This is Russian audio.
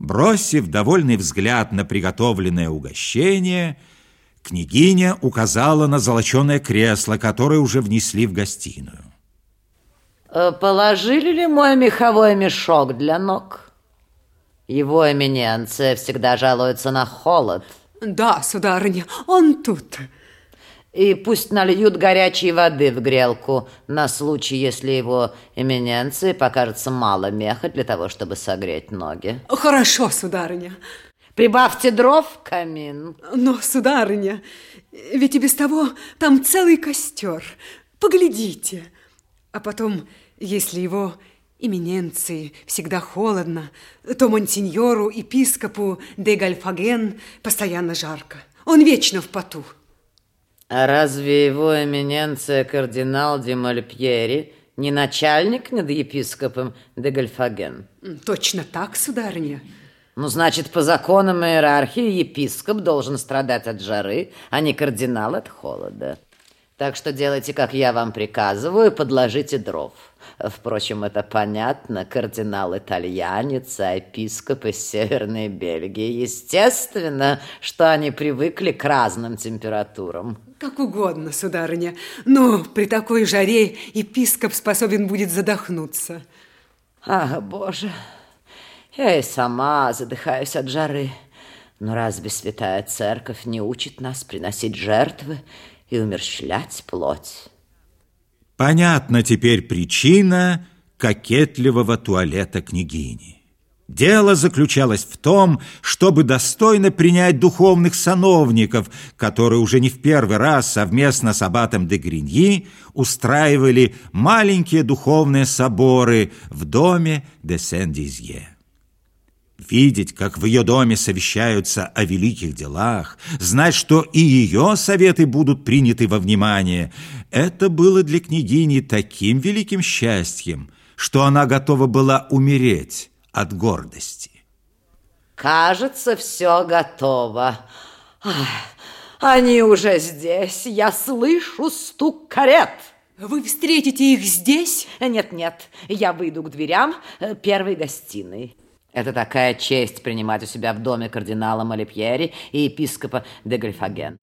Бросив довольный взгляд на приготовленное угощение, княгиня указала на золоченое кресло, которое уже внесли в гостиную. Э, положили ли мой меховой мешок для ног? Его эминенция всегда жалуется на холод. Да, сударыня, он тут. И пусть нальют горячей воды в грелку на случай, если его эминенции покажется мало меха для того, чтобы согреть ноги. Хорошо, сударыня. Прибавьте дров в камин. Но, сударыня, ведь и без того там целый костер. Поглядите. А потом, если его имененции всегда холодно, то монсеньору, епископу де Гальфаген постоянно жарко. Он вечно в поту. А разве его эминенция кардинал де Мальпьери не начальник над епископом де Гальфаген? Точно так, сударыня. Ну, значит, по законам иерархии епископ должен страдать от жары, а не кардинал от холода. Так что делайте, как я вам приказываю, подложите дров. Впрочем, это понятно. Кардинал итальянец, а епископ из Северной Бельгии. Естественно, что они привыкли к разным температурам. Как угодно, сударыня. Но при такой жаре епископ способен будет задохнуться. Ах, боже, я и сама задыхаюсь от жары. Но разве святая церковь не учит нас приносить жертвы и умерщвлять плоть. Понятна теперь причина кокетливого туалета княгини. Дело заключалось в том, чтобы достойно принять духовных сановников, которые уже не в первый раз совместно с аббатом де Гриньи устраивали маленькие духовные соборы в доме де Сен-Дизье. Видеть, как в ее доме совещаются о великих делах, знать, что и ее советы будут приняты во внимание, это было для княгини таким великим счастьем, что она готова была умереть от гордости. Кажется, все готово. Ах, они уже здесь. Я слышу стук карет. Вы встретите их здесь? Нет-нет, я выйду к дверям э, первой гостиной. Это такая честь принимать у себя в доме кардинала Малипьери и епископа де Грифаген.